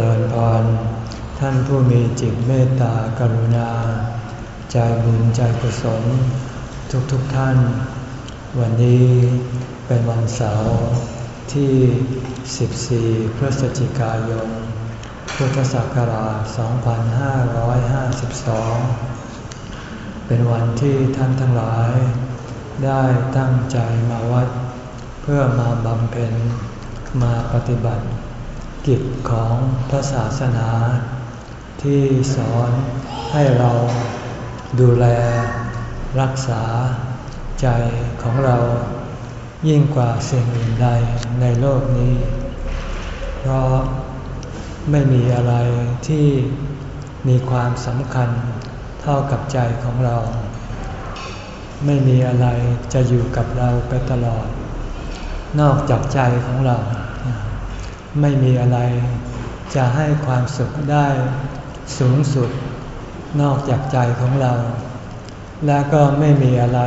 ริญพร ท่านผู้มีจิตเมตตากรุณา ใจบุญใจกุศล ทุกทุกท่าน วันนี้เป็นวันเสาร์ที่ 14 พฤศจิกายน พุทธศักราช 2552 เป็นวันที่ท่านทั้งหลาย ได้ตั้งใจมาวัด เพื่อมาบำเพ็ญมาปฏิบัติ กิจของพระศาสนา ที่สอนให้เราดูแล รักษาใจของเรา ยิ่งกว่าสิ่งอื่นใดในโลกนี้ เพราะไม่มีอะไรที่มีความสำคัญเท่ากับใจของเรา ไม่มีอะไรจะอยู่กับเราไปตลอด นอกจากใจของเรา ไม่มีอะไร จะให้ความสุขได้สูงสุด นอกจากใจของเรา และก็ไม่มีอะไร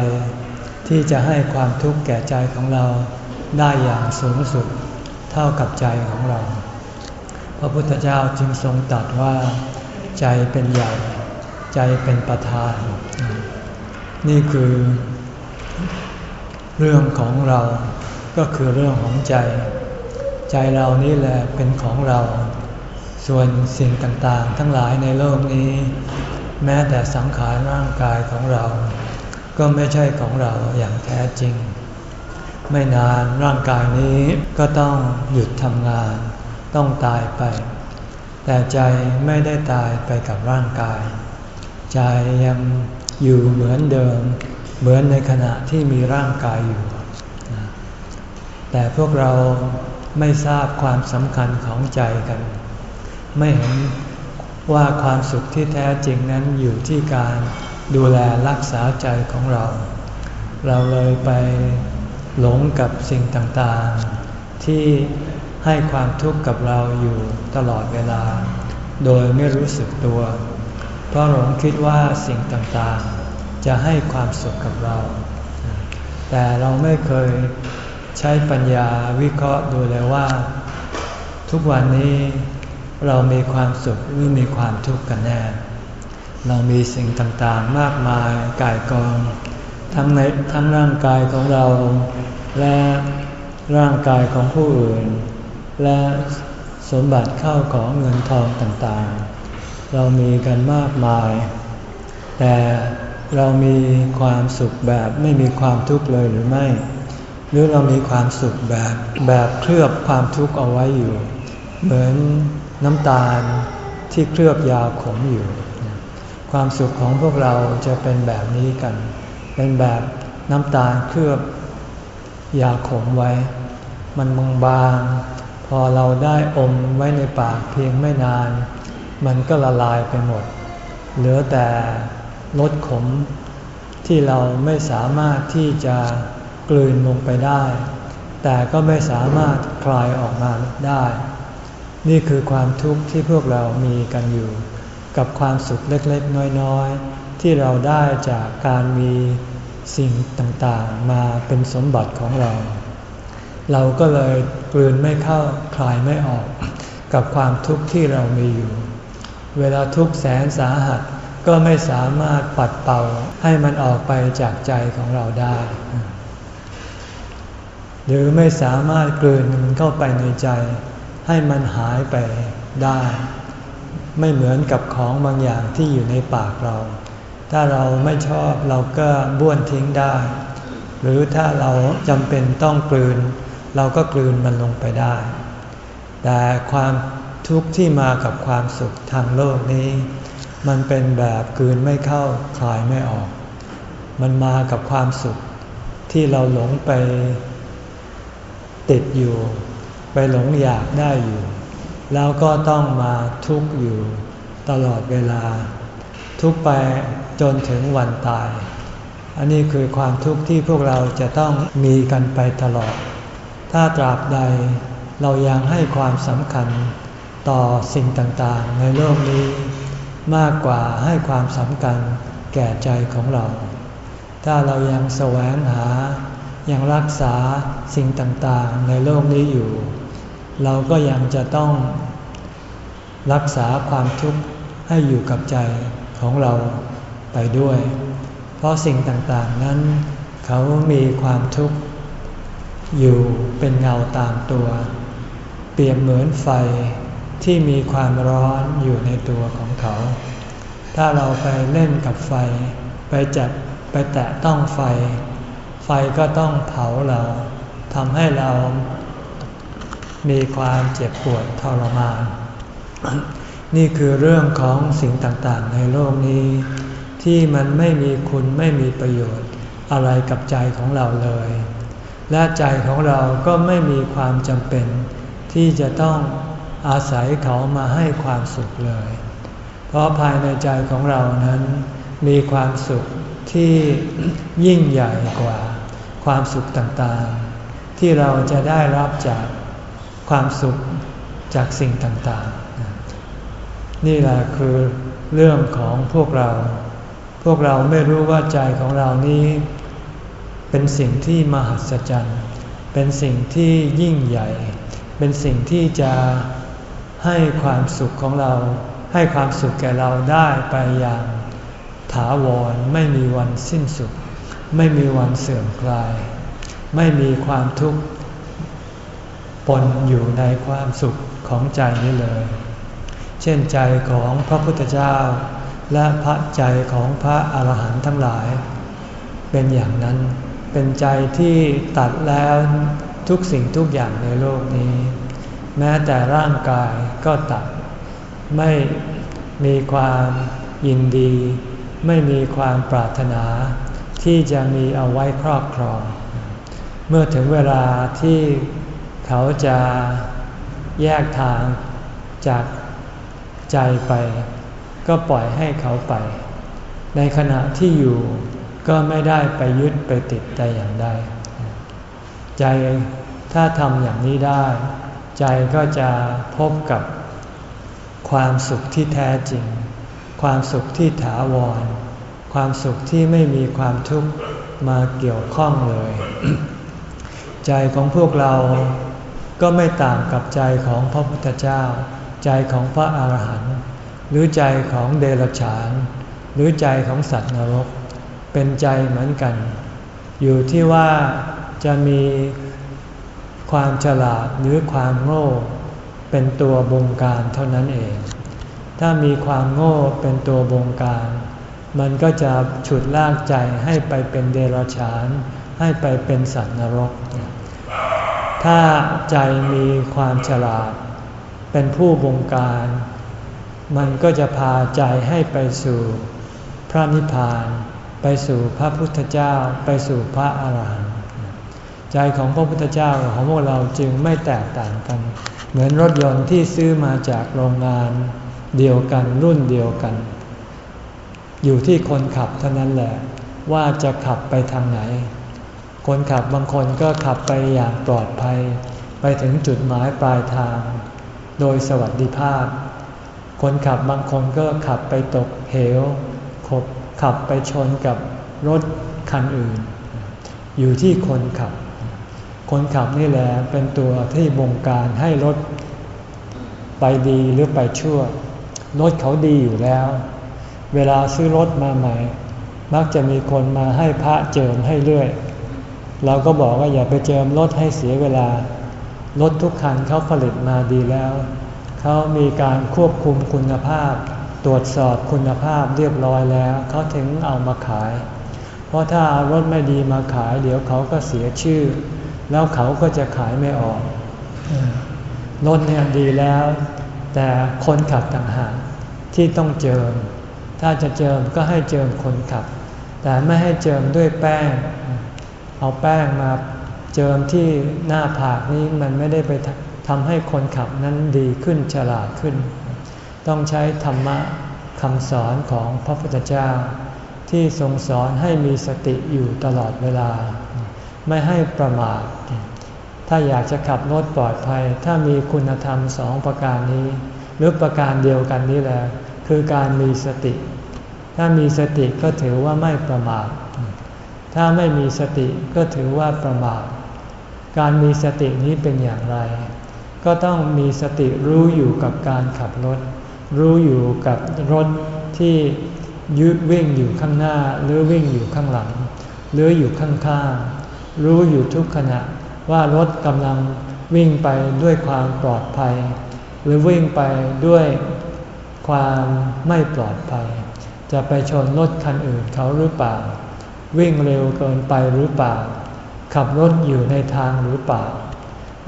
ที่จะให้ความทุกข์แก่ใจของเราได้อย่างสูงสุด เท่ากับใจของเรา พระพุทธเจ้าจึงทรงตรัสว่า ใจเป็นใหญ่ใจเป็นประธาน นี่คือ เรื่องของเราก็คือเรื่องของใจ ใจเรานี่แหละเป็นของเรา ส่วนสิ่งต่างๆ ทั้งหลายในโลกนี้ แม้แต่สังขารร่างกายของเรา ก็ไม่ใช่ของเราอย่างแท้จริง ไม่นานร่างกายนี้ก็ต้องหยุดทำงาน ต้องตายไป แต่ใจไม่ได้ตายไปกับร่างกาย ใจยังอยู่เหมือนเดิม เหมือนในขณะที่มีร่างกายอยู่ แต่พวกเรา ไม่ทราบความสำคัญของใจกัน ไม่เห็นว่าความสุขที่แท้จริงนั้นอยู่ที่การดูแลรักษาใจของเรา เราเลยไปหลงกับสิ่งต่างๆ ที่ให้ความทุกข์กับเราอยู่ตลอดเวลา โดยไม่รู้สึกตัว เพราะหลงคิดว่าสิ่งต่างๆ จะให้ความสุขกับเรา แต่เราไม่เคย ใช้ปัญญาวิเคราะห์ดูเลยว่า ทุกวันนี้เรามีความสุขหรือมีความทุกข์กันแน่ เรามีสิ่งต่างๆมากมายกายกอง ทั้งในทั้งร่างกายของเรา และร่างกายของผู้อื่น และสมบัติเข้าของเงินทองต่างๆ เรามีกันมากมาย แต่เรามีความสุขแบบไม่มีความทุกข์เลยหรือไม่ หรือเรามีความสุขแบบแบบเคลือบความทุกข์เอาไว้อยู่ เหมือนน้ำตาลที่เคลือบยาขมอยู่ ความสุขของพวกเราจะเป็นแบบนี้กัน เป็นแบบน้ำตาลเคลือบยาขมไว้ มันบางบางพอเราได้อมไว้ในปากเพียงไม่นาน มันก็ละลายไปหมด เหลือแต่รสขมที่เราไม่สามารถที่จะ กลืนลงไปได้ แต่ก็ไม่สามารถคลายออกมาได้ นี่คือความทุกข์ที่พวกเรามีกันอยู่ กับความสุขเล็กๆ น้อยๆ ที่เราได้จากการมีสิ่งต่างๆ มาเป็นสมบัติของเรา เราก็เลยกลืนไม่เข้าคลายไม่ออก กับความทุกข์ที่เรามีอยู่ เวลาทุกข์แสนสาหัสก็ไม่สามารถปัดเป่าให้มันออกไปจากใจของเราได้ หรือไม่สามารถกลืนมันเข้าไปในใจ ให้มันหายไปได้ ไม่เหมือนกับของบางอย่างที่อยู่ในปากเรา ถ้าเราไม่ชอบเราก็บ้วนทิ้งได้ หรือถ้าเราจำเป็นต้องกลืน เราก็กลืนมันลงไปได้ แต่ความทุกข์ที่มากับความสุขทางโลกนี้ มันเป็นแบบกลืนไม่เข้าคลายไม่ออก มันมากับความสุขที่เราหลงไป ติดอยู่ ไปหลงอยากได้อยู่ แล้วก็ต้องมาทุกข์อยู่ ตลอดเวลา ทุกไปจนถึงวันตาย อันนี้คือความทุกข์ที่พวกเราจะต้องมีกันไปตลอด ถ้าตราบใดเรายังให้ความสำคัญต่อสิ่งต่างๆ ในโลกนี้ มากกว่าให้ความสำคัญแก่ใจของเรา ถ้าเรายังแสวงหา ยังรักษาสิ่งต่างๆในโลกนี้อยู่ เราก็ยังจะต้องรักษาความทุกข์ให้อยู่กับใจของเราไปด้วย เพราะสิ่งต่างๆนั้น เขามีความทุกข์อยู่เป็นเงาตามตัว เปรียบเหมือนไฟที่มีความร้อนอยู่ในตัวของเขา ถ้าเราไปเล่นกับไฟ ไปจับไปแตะต้องไฟ ไฟก็ต้องเผาเราทำให้เรามีความเจ็บปวดทรมาน นี่คือเรื่องของสิ่งต่างๆ ในโลกนี้ ที่มันไม่มีคุณไม่มีประโยชน์อะไรกับใจของเราเลย และใจของเราก็ไม่มีความจำเป็น ที่จะต้องอาศัยเขามาให้ความสุขเลย เพราะภายในใจของเรานั้นมีความสุขที่ยิ่งใหญ่กว่า ความสุขต่างๆ ที่เราจะได้รับจากความสุขจากสิ่งต่างๆ นี่แหละคือเรื่องของพวกเรา พวกเราไม่รู้ว่าใจของเรานี้เป็นสิ่งที่มหัศจรรย์ เป็นสิ่งที่ยิ่งใหญ่ เป็นสิ่งที่จะให้ความสุขของเรา ให้ความสุขแก่เราได้ไปอย่างถาวรไม่มีวันสิ้นสุด ไม่มีวันเสื่อมคลาย ไม่มีความทุกข์ปนอยู่ในความสุขของใจนี้เลย เช่นใจของพระพุทธเจ้า และพระใจของพระอาหารหันต์ทั้งหลาย เป็นอย่างนั้นเป็นใจที่ตัดแล้วทุกสิ่งทุกอย่างในโลกนี้ แม้แต่ร่างกายก็ตัด ไม่มีความยินดี ไม่มีความปรารถนา ที่จะมีเอาไว้ครอบครอง เมื่อถึงเวลาที่เขาจะแยกทางจากใจไป ก็ปล่อยให้เขาไป ในขณะที่อยู่ก็ไม่ได้ไปยึดไปติดแต่อย่างใดใจถ้าทำอย่างนี้ได้ ใจก็จะพบกับความสุขที่แท้จริง ความสุขที่ถาวร ความสุขที่ไม่มีความทุกข์มาเกี่ยวข้องเลย ใจของพวกเราก็ไม่ต่างกับใจของพระพุทธเจ้า ใจของพระอาหารหันต์หรือใจของเดรัจฉาน หรือใจของสัตว์นรก เป็นใจเหมือนกัน อยู่ที่ว่าจะมีความฉลาดหรือความโง่เป็นตัวบงการเท่านั้นเอง ถ้ามีความโง่เป็นตัวบงการ มันก็จะฉุดลากใจให้ไปเป็นเดรัจฉาน ให้ไปเป็นสัตว์นรก ถ้าใจมีความฉลาด เป็นผู้บงการ มันก็จะพาใจให้ไปสู่พระนิพพาน ไปสู่พระพุทธเจ้า ไปสู่พระอาหารหันต์ใจของพระพุทธเจ้าของพวกเราจึงไม่แตกต่างกัน เหมือนรถยนต์ที่ซื้อมาจากโรงงานเดียวกันรุ่นเดียวกัน อยู่ที่คนขับเท่านั้นแหละ ว่าจะขับไปทางไหน คนขับบางคนก็ขับไปอย่างปลอดภัย ไปถึงจุดหมายปลายทาง โดยสวัสดิภาพ คนขับบางคนก็ขับไปตกเหวขบขับไปชนกับรถคันอื่น อยู่ที่คนขับ คนขับนี่แหละเป็นตัวที่บงการให้รถไปดีหรือไปชั่วรถเขาดีอยู่แล้ว เวลาซื้อรถมาใหม่ มักจะมีคนมาให้พระเจิมให้เรื่อย เราก็บอกว่าอย่าไปเจิมรถให้เสียเวลา รถทุกคันเขาผลิตมาดีแล้ว เขามีการควบคุมคุณภาพ ตรวจสอบคุณภาพเรียบร้อยแล้ว เขาถึงเอามาขาย เพราะถ้ารถไม่ดีมาขาย เดี๋ยวเขาก็เสียชื่อ แล้วเขาก็จะขายไม่ออก รถเนี่ยดีแล้ว แต่คนขับต่างหากที่ต้องเจิม ถ้าจะเจิมก็ให้เจิมคนขับ แต่ไม่ให้เจิมด้วยแป้ง เอาแป้งมาเจิมที่หน้าผากนี้มันไม่ได้ไปทำให้คนขับนั้นดีขึ้นฉลาดขึ้น ต้องใช้ธรรมะคำสอนของพระพุทธเจ้า ที่ทรงสอนให้มีสติอยู่ตลอดเวลา ไม่ให้ประมาท ถ้าอยากจะขับรถปลอดภัย ถ้ามีคุณธรรมสองประการนี้ หรือประการเดียวกันนี้แหละคือการมีสติ ถ้ามีสติก็ถือว่าไม่ประมาท ถ้าไม่มีสติก็ถือว่าประมาท การมีสตินี้เป็นอย่างไร ก็ต้องมีสติรู้อยู่กับการขับรถ รู้อยู่กับรถที่ยืดวิ่งอยู่ข้างหน้า หรือวิ่งอยู่ข้างหลัง หรืออยู่ข้างๆ รู้อยู่ทุกขณะว่ารถกำลังวิ่งไปด้วยความปลอดภัย หรือวิ่งไปด้วยความไม่ปลอดภัย จะไปชนรถคันอื่นเขาหรือเปล่า วิ่งเร็วเกินไปหรือเปล่า ขับรถอยู่ในทางหรือเปล่า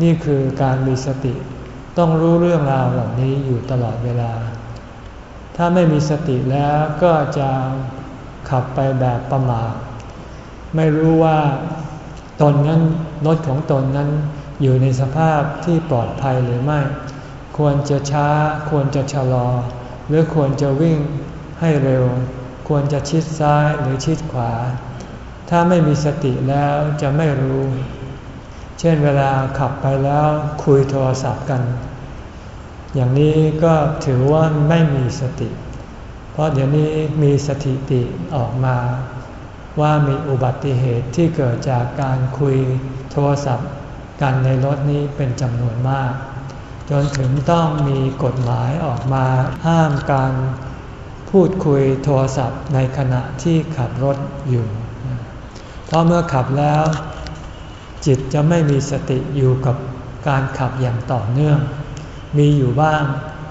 นี่คือการมีสติ ต้องรู้เรื่องราวเหล่านี้อยู่ตลอดเวลา ถ้าไม่มีสติแล้วก็จะขับไปแบบประมาทไม่รู้ว่าตนนั้นรถของตนนั้นอยู่ในสภาพที่ปลอดภัยหรือไม่ ควรจะช้า ควรจะชะลอ หรือควรจะวิ่ง ให้เร็ว ควรจะชิดซ้ายหรือชิดขวา ถ้าไม่มีสติแล้วจะไม่รู้ เช่นเวลาขับไปแล้วคุยโทรศัพท์กัน อย่างนี้ก็ถือว่าไม่มีสติ เพราะเดี๋ยวนี้มีสถิติออกมา ว่ามีอุบัติเหตุที่เกิดจากการคุยโทรศัพท์กันในรถนี้เป็นจำนวนมาก จนถึงต้องมีกฎหมายออกมาห้ามการ พูดคุยโทรศัพท์ในขณะที่ขับรถอยู่ เพราะเมื่อขับแล้ว จิตจะไม่มีสติอยู่กับการขับอย่างต่อเนื่อง มีอยู่บ้าง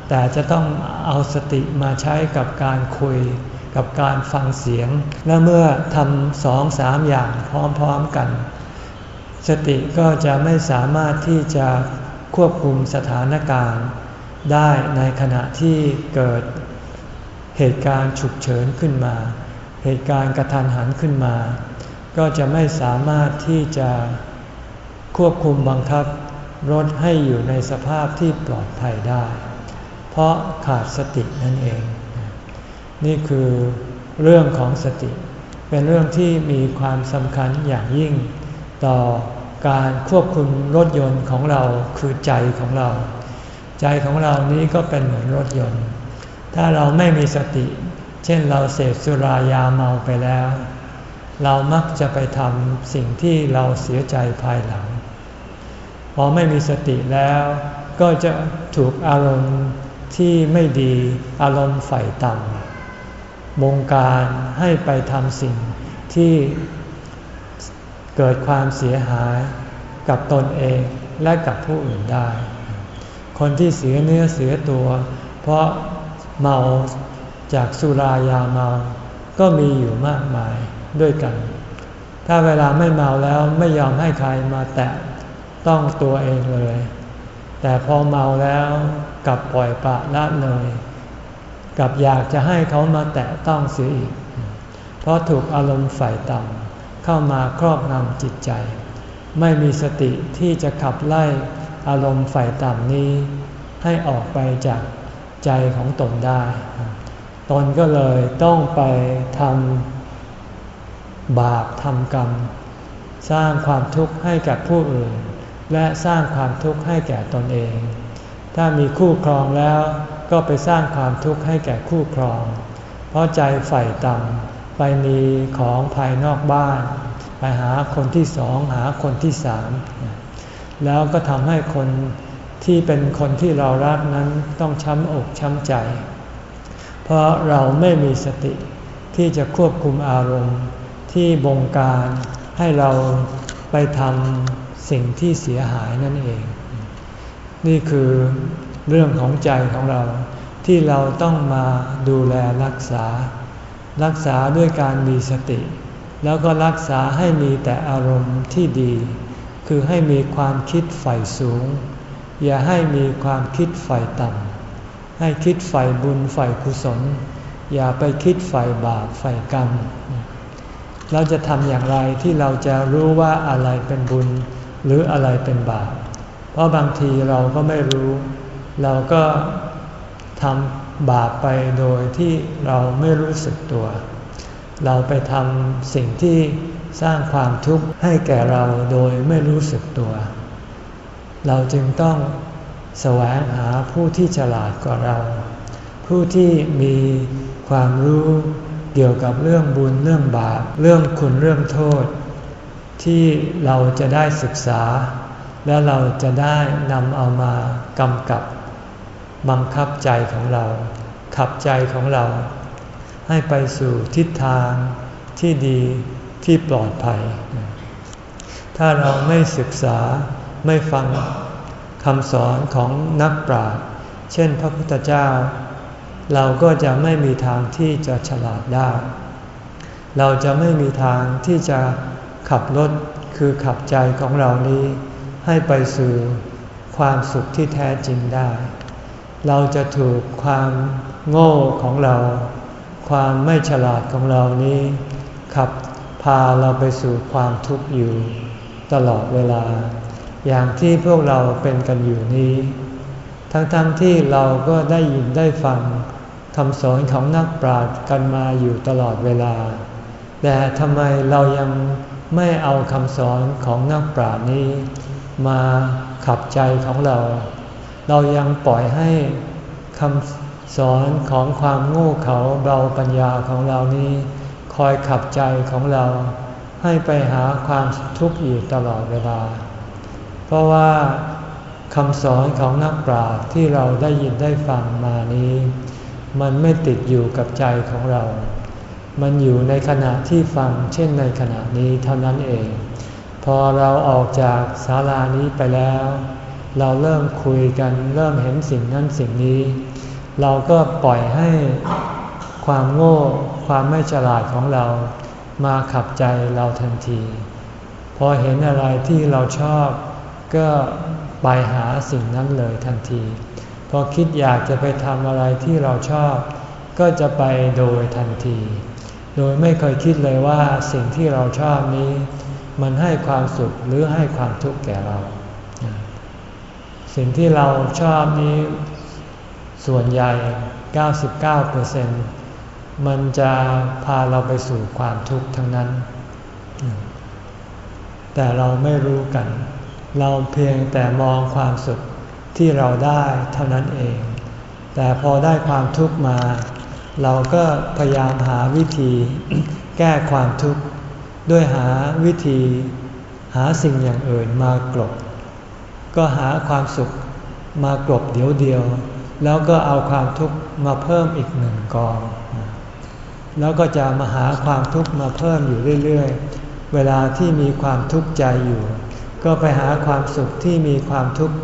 แต่จะต้องเอาสติมาใช้กับการคุย กับการฟังเสียง และเมื่อทำสองสามอย่างพร้อมๆกัน สติก็จะไม่สามารถที่จะควบคุมสถานการณ์ ได้ในขณะที่เกิด เหตุการณ์ฉุกเฉินขึ้นมา เหตุการณ์กระทันหันขึ้นมา ก็จะไม่สามารถที่จะควบคุมบังคับรถให้อยู่ในสภาพที่ปลอดภัยได้ เพราะขาดสตินั่นเอง นี่คือเรื่องของสติ เป็นเรื่องที่มีความสำคัญอย่างยิ่ง ต่อการควบคุมรถยนต์ของเราคือใจของเรา ใจของเรานี้ก็เป็นเหมือนรถยนต์ ถ้าเราไม่มีสติ เช่นเราเสพสุรายาเมาไปแล้ว เรามักจะไปทำสิ่งที่เราเสียใจภายหลัง พอไม่มีสติแล้วก็จะถูกอารมณ์ที่ไม่ดีอารมณ์ฝ่ต่ำบงการให้ไปทำสิ่งที่เกิดความเสียหายกับตนเองและกับผู้อื่นได้ คนที่เสียเนื้อเสียตัว เพราะ เมาจากสุรายาเมา ก็มีอยู่มากมายด้วยกัน ถ้าเวลาไม่เมาแล้วไม่ยอมให้ใครมาแตะต้องตัวเองเลย แต่พอเมาแล้วกลับปล่อยปะละเลยกับอยากจะให้เขามาแตะต้องเสียอีก เพราะถูกอารมณ์ฝ่ายต่ำเข้ามาครอบงำจิตใจ ไม่มีสติที่จะขับไล่อารมณ์ฝ่ายต่ำนี้ ให้ออกไปจาก ใจของตนได้ ตนก็เลยต้องไปทำบาปทำกรรม สร้างความทุกข์ให้กับผู้อื่น และสร้างความทุกข์ให้แก่ตนเอง ถ้ามีคู่ครองแล้วก็ไปสร้างความทุกข์ให้แก่คู่ครอง เพราะใจใฝ่ต่ำไปมีของภายนอกบ้าน ไปหาคนที่สองหาคนที่สามแล้วก็ทำให้คน ที่เป็นคนที่เรารักนั้นต้องช้ำอกช้ำใจ เพราะเราไม่มีสติที่จะควบคุมอารมณ์ที่บงการให้เราไปทำสิ่งที่เสียหายนั่นเอง นี่คือเรื่องของใจของเราที่เราต้องมาดูแลรักษา รักษาด้วยการมีสติ แล้วก็รักษาให้มีแต่อารมณ์ที่ดี คือให้มีความคิดใฝ่สูง อย่าให้มีความคิดใฝ่ต่ำให้คิดใฝ่บุญใฝ่กุศล อย่าไปคิดใฝ่บาปใฝ่กรรม เราจะทำอย่างไรที่เราจะรู้ว่าอะไรเป็นบุญหรืออะไรเป็นบาป เพราะบางทีเราก็ไม่รู้ เราก็ทำบาปไปโดยที่เราไม่รู้สึกตัว เราไปทำสิ่งที่สร้างความทุกข์ให้แก่เราโดยไม่รู้สึกตัว เราจึงต้องแสวงหาผู้ที่ฉลาดกว่าเรา ผู้ที่มีความรู้เกี่ยวกับเรื่องบุญเรื่องบาป เรื่องคุณเรื่องโทษ ที่เราจะได้ศึกษา แล้วเราจะได้นำเอามากำกับ บังคับใจของเรา ขับใจของเรา ให้ไปสู่ทิศทางที่ดีที่ปลอดภัย ถ้าเราไม่ศึกษา ไม่ฟังคำสอนของนักปราชญ์เช่นพระพุทธเจ้า เราก็จะไม่มีทางที่จะฉลาดได้ เราจะไม่มีทางที่จะขับรถคือขับใจของเรานี้ ให้ไปสู่ความสุขที่แท้จริงได้ เราจะถูกความโง่ของเรา ความไม่ฉลาดของเรานี้ ขับพาเราไปสู่ความทุกข์อยู่ ตลอดเวลา อย่างที่พวกเราเป็นกันอยู่นี้ ทั้งๆทที่เราก็ได้ยินได้ฟังคำสอนของนักปราชญ์กันมาอยู่ตลอดเวลา แต่ทำไมเรายังไม่เอาคำสอนของนักปราชญ์นี้ มาขับใจของเรา เรายังปล่อยให้คำสอนของความโง่เขลาเบาปัญญาของเรานี้ คอยขับใจของเรา ให้ไปหาความทุกข์อยู่ตลอดเวลา เพราะว่าคำสอนของนักปราชญ์ที่เราได้ยินได้ฟังมานี้ มันไม่ติดอยู่กับใจของเรา มันอยู่ในขณะที่ฟังเช่นในขณะนี้เท่านั้นเอง พอเราออกจากศาลานี้ไปแล้ว เราเริ่มคุยกันเริ่มเห็นสิ่งนั้นสิ่งนี้ เราก็ปล่อยให้ความโง่ความไม่ฉลาดของเรามาขับใจเราทันที พอเห็นอะไรที่เราชอบ ก็ไปหาสิ่งนั้นเลยทันที พอคิดอยากจะไปทำอะไรที่เราชอบ ก็จะไปโดยทันที โดยไม่เคยคิดเลยว่าสิ่งที่เราชอบนี้ มันให้ความสุขหรือให้ความทุกข์แก่เรา สิ่งที่เราชอบนี้ ส่วนใหญ่ 99%มันจะพาเราไปสู่ความทุกข์ทั้งนั้น แต่เราไม่รู้กัน เราเพียงแต่มองความสุขที่เราได้เท่านั้นเอง แต่พอได้ความทุกข์มา เราก็พยายามหาวิธีแก้ความทุกข์ด้วยหาวิธีหาสิ่งอย่างอื่นมากลบ ก็หาความสุขมากลบเดียวเดียว แล้วก็เอาความทุกข์มาเพิ่มอีกหนึ่งกอง แล้วก็จะมาหาความทุกข์มาเพิ่มอยู่เรื่อย ๆ เวลาที่มีความทุกข์ใจอยู่ ก็ไปหาความสุขที่มีความทุกข์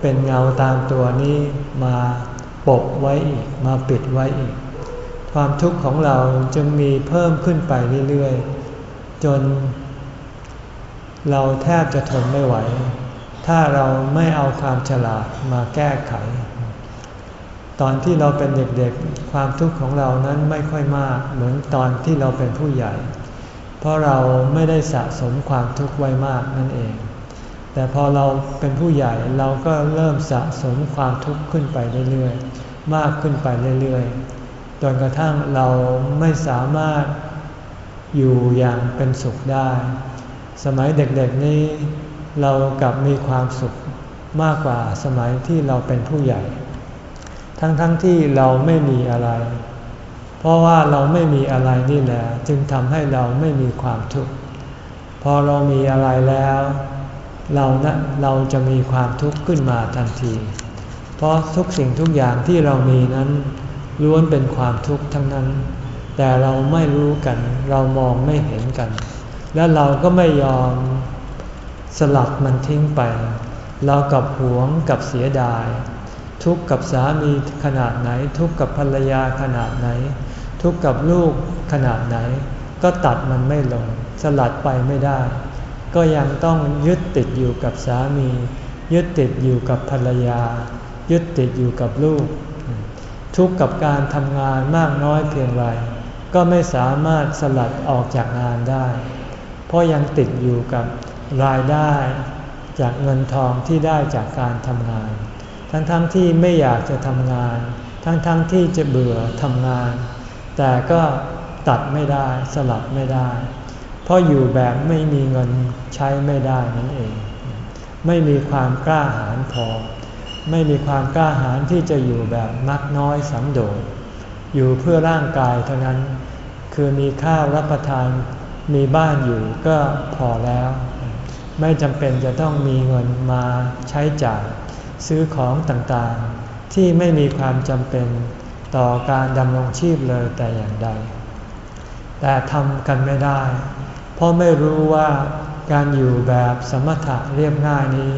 เป็นเงาตามตัวนี้มาปกไว้อีกมาปิดไว้อีก ความทุกข์ของเราจึงมีเพิ่มขึ้นไปเรื่อยๆ จน เราแทบจะทนไม่ไหว ถ้าเราไม่เอาความฉลาดมาแก้ไข ตอนที่เราเป็นเด็กๆ ความทุกข์ของเรานั้นไม่ค่อยมาก เหมือนตอนที่เราเป็นผู้ใหญ่ เพราะเราไม่ได้สะสมความทุกข์ไว้มากนั่นเอง แต่พอเราเป็นผู้ใหญ่เราก็เริ่มสะสมความทุกข์ขึ้นไปเรื่อยๆ มากขึ้นไปเรื่อยๆ จนกระทั่งเราไม่สามารถอยู่อย่างเป็นสุขได้ สมัยเด็กๆนี้เรากลับมีความสุขมากกว่าสมัยที่เราเป็นผู้ใหญ่ ทั้งๆทที่เราไม่มีอะไร เพราะว่าเราไม่มีอะไรนี่แหละจึงทำให้เราไม่มีความทุกข์ พอเรามีอะไรแล้ว เรานะเราจะมีความทุกข์ขึ้นมาทันที เพราะทุกสิ่งทุกอย่างที่เรามีนั้นล้วนเป็นความทุกข์ทั้งนั้น แต่เราไม่รู้กัน เรามองไม่เห็นกัน และเราก็ไม่ยอมสลัดมันทิ้งไป เรากับหวงกับเสียดาย ทุกข์กับสามีขนาดไหน ทุกข์กับภรรยาขนาดไหน ทุกข์กับลูกขนาดไหน ก็ตัดมันไม่ลง สลัดไปไม่ได้ ก็ยังต้องยึดติดอยู่กับสามี ยึดติดอยู่กับภรรยา ยึดติดอยู่กับลูก ทุกข์กับการทำงานมากน้อยเพียงไรก็ไม่สามารถสลัดออกจากงานได้ เพราะยังติดอยู่กับรายได้จากเงินทองที่ได้จากการทำงาน ทั้งๆทที่ไม่อยากจะทำงาน ทั้งๆทที่จะเบื่อทำงาน แต่ก็ตัดไม่ได้สลัดไม่ได้ เพราะอยู่แบบไม่มีเงินใช้ไม่ได้นั่นเอง ไม่มีความกล้าหาญพอ ไม่มีความกล้าหาญที่จะอยู่แบบนักน้อยสังโดษอยู่เพื่อร่างกายเท่านั้น คือมีข้าวรับประทาน มีบ้านอยู่ก็พอแล้ว ไม่จำเป็นจะต้องมีเงินมาใช้จ่ายซื้อของต่างๆ ที่ไม่มีความจำเป็นต่อการดำรงชีพเลยแต่อย่างใด แต่ทำกันไม่ได้ เพราะไม่รู้ว่าการอยู่แบบสมถะเรียบง่ายนี้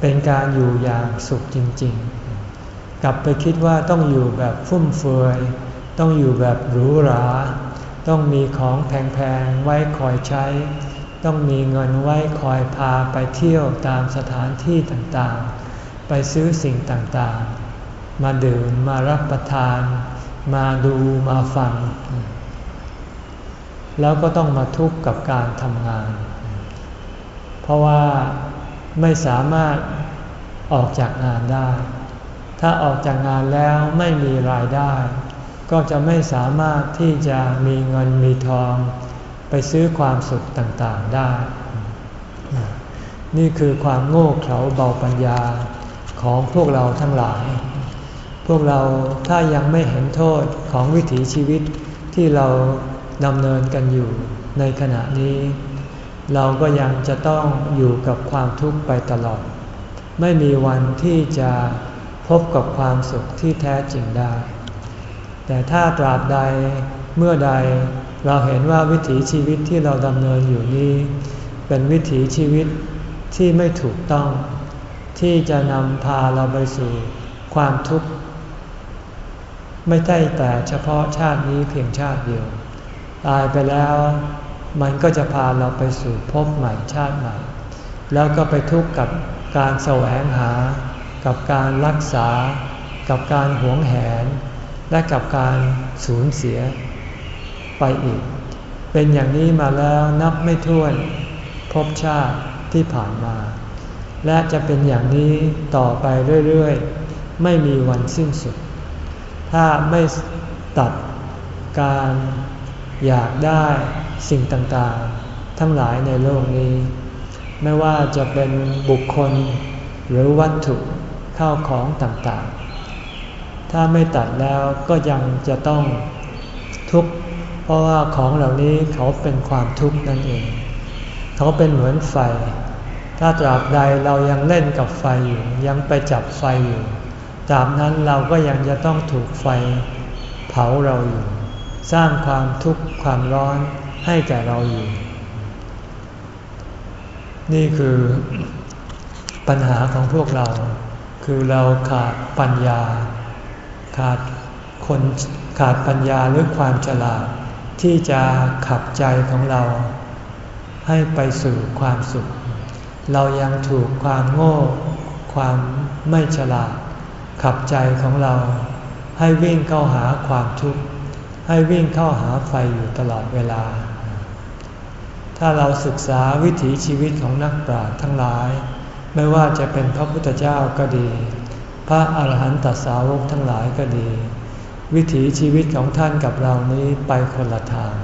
เป็นการอยู่อย่างสุขจริงๆ กลับไปคิดว่าต้องอยู่แบบฟุ่มเฟือย ต้องอยู่แบบหรูหรา ต้องมีของแพงๆ ไว้คอยใช้ ต้องมีเงินไว้คอยพาไปเที่ยวตามสถานที่ต่างๆ ไปซื้อสิ่งต่างๆ มาดื่มมารับประทาน มาดูมาฟัง แล้วก็ต้องมาทุกข์กับการทำงาน เพราะว่าไม่สามารถออกจากงานได้ ถ้าออกจากงานแล้วไม่มีรายได้ ก็จะไม่สามารถที่จะมีเงินมีทอง ไปซื้อความสุขต่างๆได้ นี่คือความโง่เขลาเบาปัญญาของพวกเราทั้งหลาย พวกเราถ้ายังไม่เห็นโทษของวิถีชีวิตที่เรา ดำเนินกันอยู่ในขณะนี้ เราก็ยังจะต้องอยู่กับความทุกข์ไปตลอด ไม่มีวันที่จะพบกับความสุขที่แท้จริงได้ แต่ถ้าตราบใดเมื่อใดเราเห็นว่าวิถีชีวิตที่เราดำเนินอยู่นี้ เป็นวิถีชีวิตที่ไม่ถูกต้อง ที่จะนำพาเราไปสู่ความทุกข์ ไม่ใช่แต่เฉพาะชาตินี้เพียงชาติเดียว ตายไปแล้วมันก็จะพาเราไปสู่ภพใหม่ชาติใหม่ แล้วก็ไปทุกข์กับการแสวงหา กับการรักษา กับการหวงแหน และกับการสูญเสียไปอีก เป็นอย่างนี้มาแล้วนับไม่ถ้วนภพชาติที่ผ่านมา และจะเป็นอย่างนี้ต่อไปเรื่อยๆ ไม่มีวันสิ้นสุด ถ้าไม่ตัดการ อยากได้สิ่งต่างๆ ทั้งหลายในโลกนี้ ไม่ว่าจะเป็นบุคคลหรือวัตถุข้าวของต่างๆ ถ้าไม่ตัดแล้วก็ยังจะต้องทุกข์เพราะว่าของเหล่านี้เขาเป็นความทุกข์นั่นเอง เขาเป็นเหมือนไฟ ถ้าตราบใดเรายังเล่นกับไฟอยู่ยังไปจับไฟอยู่ตราบนั้นเราก็ยังจะต้องถูกไฟเผาเราอยู่ สร้างความทุกข์ความร้อนให้แก่เราอยู่ นี่คือปัญหาของพวกเรา คือเราขาดปัญญา ขาดคนขาดปัญญาหรือความฉลาด ที่จะขับใจของเรา ให้ไปสู่ความสุข เรายังถูกความโง่ ความไม่ฉลาด ขับใจของเรา ให้วิ่งเข้าหาความทุกข์ ให้วิ่งเข้าหาไฟอยู่ตลอดเวลา ถ้าเราศึกษาวิถีชีวิตของนักปราชญ์ทั้งหลาย ไม่ว่าจะเป็นพระพุทธเจ้าก็ดี พระอาหารหันตสาวกทั้งหลายก็ดี วิถีชีวิตของท่านกับเรานี้ไปคนละทาง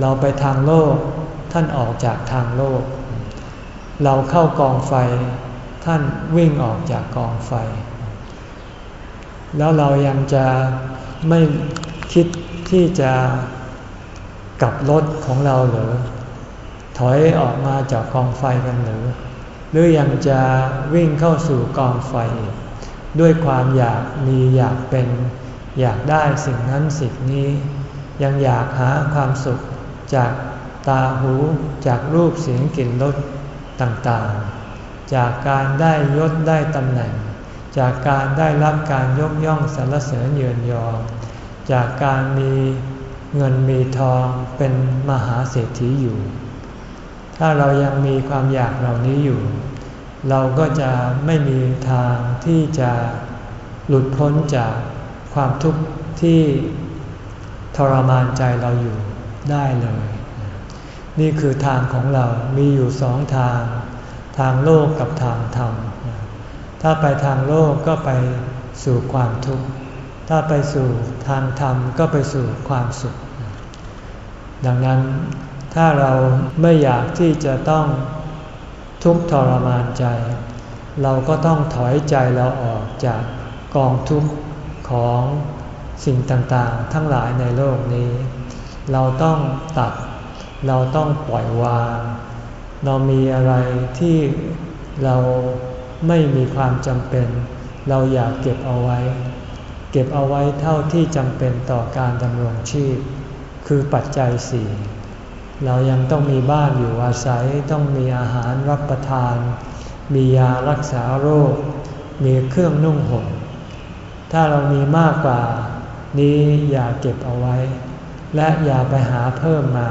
เราไปทางโลก ท่านออกจากทางโลก เราเข้ากองไฟ ท่านวิ่งออกจากกองไฟ แล้วเรายังจะไม่ คิดที่จะกลับรถของเราหรือถอยออกมาจากกองไฟกันหรือ หรือยังจะวิ่งเข้าสู่กองไฟ ด้วยความอยากมีอยากเป็น อยากได้สิ่งนั้นสิ่งนี้ ยังอยากหาความสุขจากตาหูจากรูปเสียงกลิ่นรสต่างๆ จากการได้ยศได้ตำแหน่ง จากการได้รับการยกย่องสรรเสริญเยือนยอ จากการมีเงินมีทองเป็นมหาเศรษฐีอยู่ ถ้าเรายังมีความอยากเหล่านี้อยู่ เราก็จะไม่มีทางที่จะหลุดพ้นจากความทุกข์ที่ทรมานใจเราอยู่ได้เลย นี่คือทางของเรา มีอยู่สองทาง ทางโลกกับทางธรรม ถ้าไปทางโลกก็ไปสู่ความทุกข์ ถ้าไปสู่ทางธรรมก็ไปสู่ความสุข ดังนั้นถ้าเราไม่อยากที่จะต้องทุกข์ทรมานใจ เราก็ต้องถอยใจเราออกจากกองทุกข์ของสิ่งต่างๆ ทั้งหลายในโลกนี้ เราต้องตัด เราต้องปล่อยวาง เรามีอะไรที่เราไม่มีความจำเป็น เราอยากเก็บเอาไว้ เก็บเอาไว้เท่าที่จำเป็นต่อการดำรงชีพ คือปัจจัยสี่เรายังต้องมีบ้านอยู่อาศัยต้องมีอาหารรับประทาน มียารักษาโรค มีเครื่องนุ่งห่มถ้าเรามีมากกว่านี้อย่าเก็บเอาไว้ และอย่าไปหาเพิ่มมา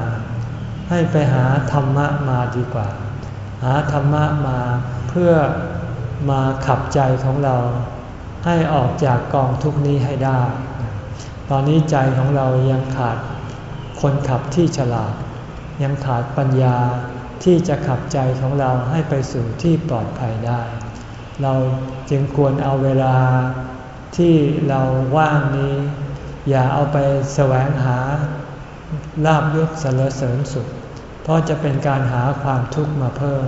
ให้ไปหาธรรมะมาดีกว่า หาธรรมะมาเพื่อมาขับใจของเรา ให้ออกจากกองทุกนี้ให้ได้ ตอนนี้ใจของเรายังขาดคนขับที่ฉลาด ยังขาดปัญญาที่จะขับใจของเราให้ไปสู่ที่ปลอดภัยได้ เราจึงควรเอาเวลาที่เราว่างนี้ อย่าเอาไปแสวงหาลาบยศสรรเสริญสุข เพราะจะเป็นการหาความทุกข์มาเพิ่ม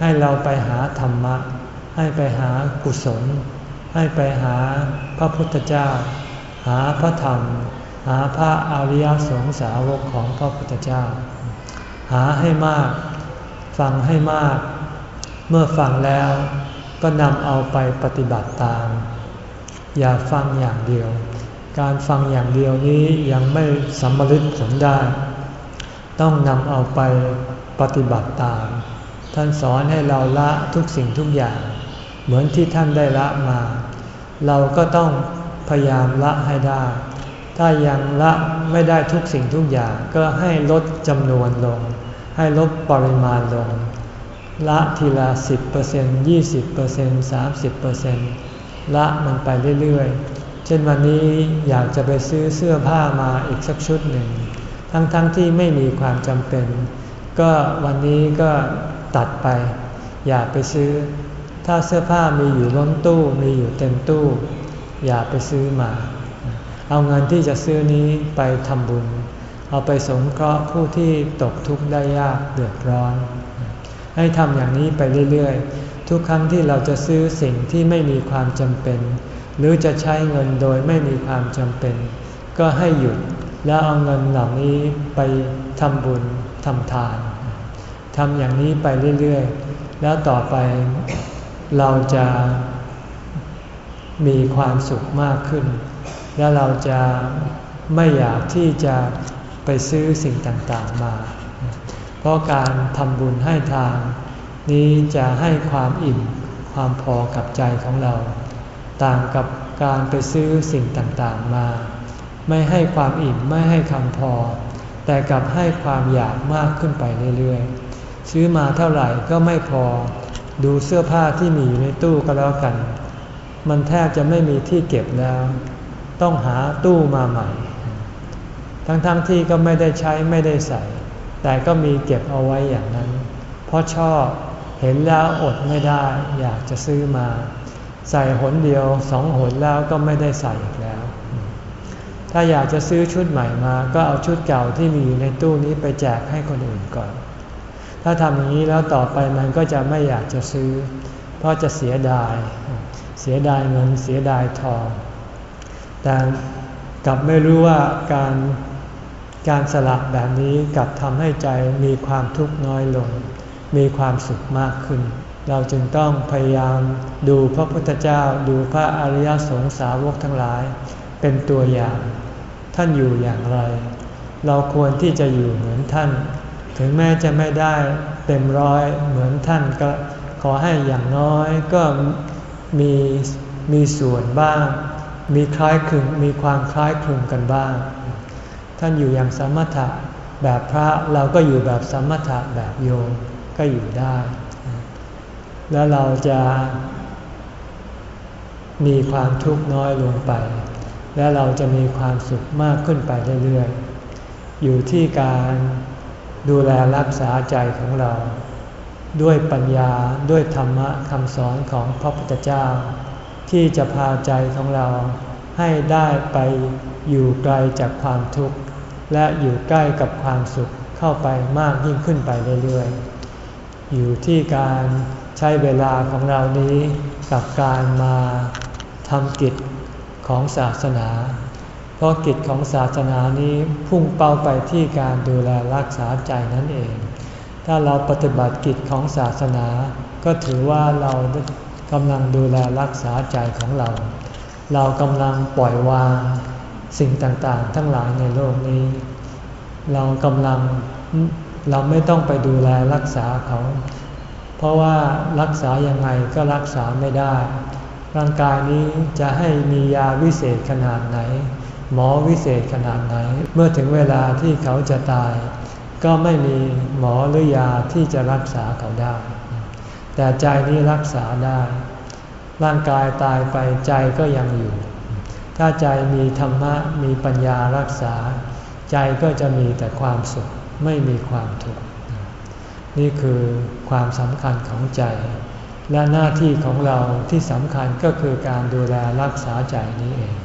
ให้เราไปหาธรรมะ ให้ไปหากุศล ให้ไปหาพระพุทธเจ้า หาพระธรรม หาพระอริยสงสาวกของพระพุทธเจ้า หาให้มาก ฟังให้มาก เมื่อฟังแล้วก็นำเอาไปปฏิบัติตาม อย่าฟังอย่างเดียว การฟังอย่างเดียวนี้ยังไม่สัมบริผลได้ ต้องนำเอาไปปฏิบัติตาม ท่านสอนให้เราละทุกสิ่งทุกอย่าง เหมือนที่ท่านได้ละมา เราก็ต้องพยายามละให้ได้ ถ้ายังละไม่ได้ทุกสิ่งทุกอย่างก็ให้ลดจำนวนลง ให้ลดปริมาณลง ละทีละ 10% 20% 30%ละมันไปเรื่อยๆ เช่นวันนี้อยากจะไปซื้อเสื้อผ้ามาอีกสักชุดหนึ่ง ทั้งๆทที่ไม่มีความจำเป็น ก็วันนี้ก็ตัดไป อย่าไปซื้อ ถ้าเสื้อผ้ามีอยู่ล้นตู้มีอยู่เต็มตู้ อย่าไปซื้อมา เอาเงินที่จะซื้อนี้ไปทำบุญ เอาไปสงเคราะห์ผู้ที่ตกทุกข์ได้ยากเดือดร้อน ให้ทำอย่างนี้ไปเรื่อยๆ ทุกครั้งที่เราจะซื้อสิ่งที่ไม่มีความจำเป็น หรือจะใช้เงินโดยไม่มีความจำเป็น ก็ให้หยุดแล้วเอาเงินเหล่านี้ไปทำบุญทำทานทำอย่างนี้ไปเรื่อยๆ แล้วต่อไป เราจะมีความสุขมากขึ้น แล้วเราจะไม่อยากที่จะไปซื้อสิ่งต่างๆมา เพราะการทำบุญให้ทานนี้จะให้ความอิ่มความพอกับใจของเรา ต่างกับการไปซื้อสิ่งต่างๆมา ไม่ให้ความอิ่มไม่ให้คำพอ แต่กลับให้ความอยากมากขึ้นไปเรื่อยๆ ซื้อมาเท่าไหร่ก็ไม่พอ ดูเสื้อผ้าที่มีอยู่ในตู้ก็แล้วกัน มันแทบจะไม่มีที่เก็บแล้ว ต้องหาตู้มาใหม่ ทั้งๆทที่ก็ไม่ได้ใช้ไม่ได้ใส่ แต่ก็มีเก็บเอาไว้อย่างนั้น เพราะชอบเห็นแล้วอดไม่ได้ อยากจะซื้อมา ใส่หนเดียวสองหนแล้วก็ไม่ได้ใส่อีกแล้ว ถ้าอยากจะซื้อชุดใหม่มา ก็เอาชุดเก่าที่มีอยู่ในตู้นี้ไปแจกให้คนอื่นก่อน ถ้าทำอย่างนี้แล้วต่อไปมันก็จะไม่อยากจะซื้อ เพราะจะเสียดาย เสียดายเงินเสียดายทอง แต่กลับไม่รู้ว่าการการสละแบบนี้กลับทำให้ใจมีความทุกข์น้อยลง มีความสุขมากขึ้น เราจึงต้องพยายามดูพระพุทธเจ้าดูพระอริยสงสาวกทั้งหลาย เป็นตัวอย่าง ท่านอยู่อย่างไร เราควรที่จะอยู่เหมือนท่าน ถึงแม้จะไม่ได้เต็มร้อยเหมือนท่านก็ขอให้อย่างน้อยก็มีมีส่วนบ้าง มีคล้ายคลึงมีความคล้ายคลึงกันบ้าง ท่านอยู่อย่างสมถะแบบพระเราก็อยู่แบบสมถะแบบโยมก็อยู่ได้ แล้วเราจะมีความทุกข์น้อยลงไป และเราจะมีความสุขมากขึ้นไปเรื่อยๆ อยู่ที่การ ดูแลรักษาใจของเรา ด้วยปัญญาด้วยธรรมะคำสอนของพระพุทธเจ้า ที่จะพาใจของเราให้ได้ไปอยู่ไกลจากความทุกข์ และอยู่ใกล้กับความสุขเข้าไปมากยิ่งขึ้นไปเรื่อยๆ อยู่ที่การใช้เวลาของเรานี้กับการมาทำกิจของศาสนา ราะกิจของศาสนานี้พุ่งเป้าไปที่การดูแลรักษาใจนั่นเอง ถ้าเราปฏิบัติกิจของศาสนา ก็ถือว่าเรากำลังดูแลรักษาใจของเรา เรากำลังปล่อยวางสิ่งต่างๆ ทั้งหลายในโลกนี้ เรากำลังเราไม่ต้องไปดูแลรักษาเขา เพราะว่ารักษายังไงก็รักษาไม่ได้ ร่างกายนี้จะให้มียาวิเศษขนาดไหน หมอวิเศษขนาดไหน เมื่อถึงเวลาที่เขาจะตาย ก็ไม่มีหมอหรือยาที่จะรักษาเขาได้ แต่ใจนี้รักษาได้ ร่างกายตายไปใจก็ยังอยู่ ถ้าใจมีธรรมะมีปัญญารักษา ใจก็จะมีแต่ความสุขไม่มีความทุกข์นี่คือความสำคัญของใจ และหน้าที่ของเราที่สำคัญก็คือการดูแลรักษาใจนี้เอง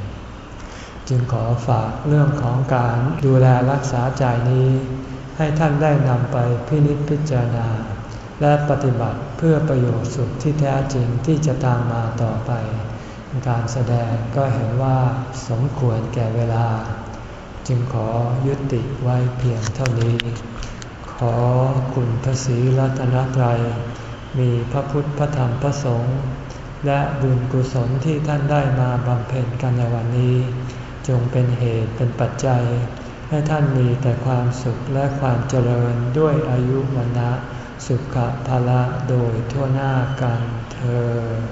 จึงขอฝากเรื่องของการดูแลรักษาใจนี้ ให้ท่านได้นำไปพินิจพิจารณา และปฏิบัติเพื่อประโยชน์สุขที่แท้จริงที่จะตามมาต่อไป การแสดงก็เห็นว่าสมควรแก่เวลา จึงขอยุติไว้เพียงเท่านี้ ขอคุณพระศรีรัตนตรัย มีพระพุทธพระธรรมพระสงฆ์และบุญกุศลที่ท่านได้มาบำเพ็ญกันในวันนี้ จงเป็นเหตุเป็นปัจจัย ให้ท่านมีแต่ความสุขและความเจริญด้วยอายุวันนะสุขภาละโดยทั่วหน้ากันเธอ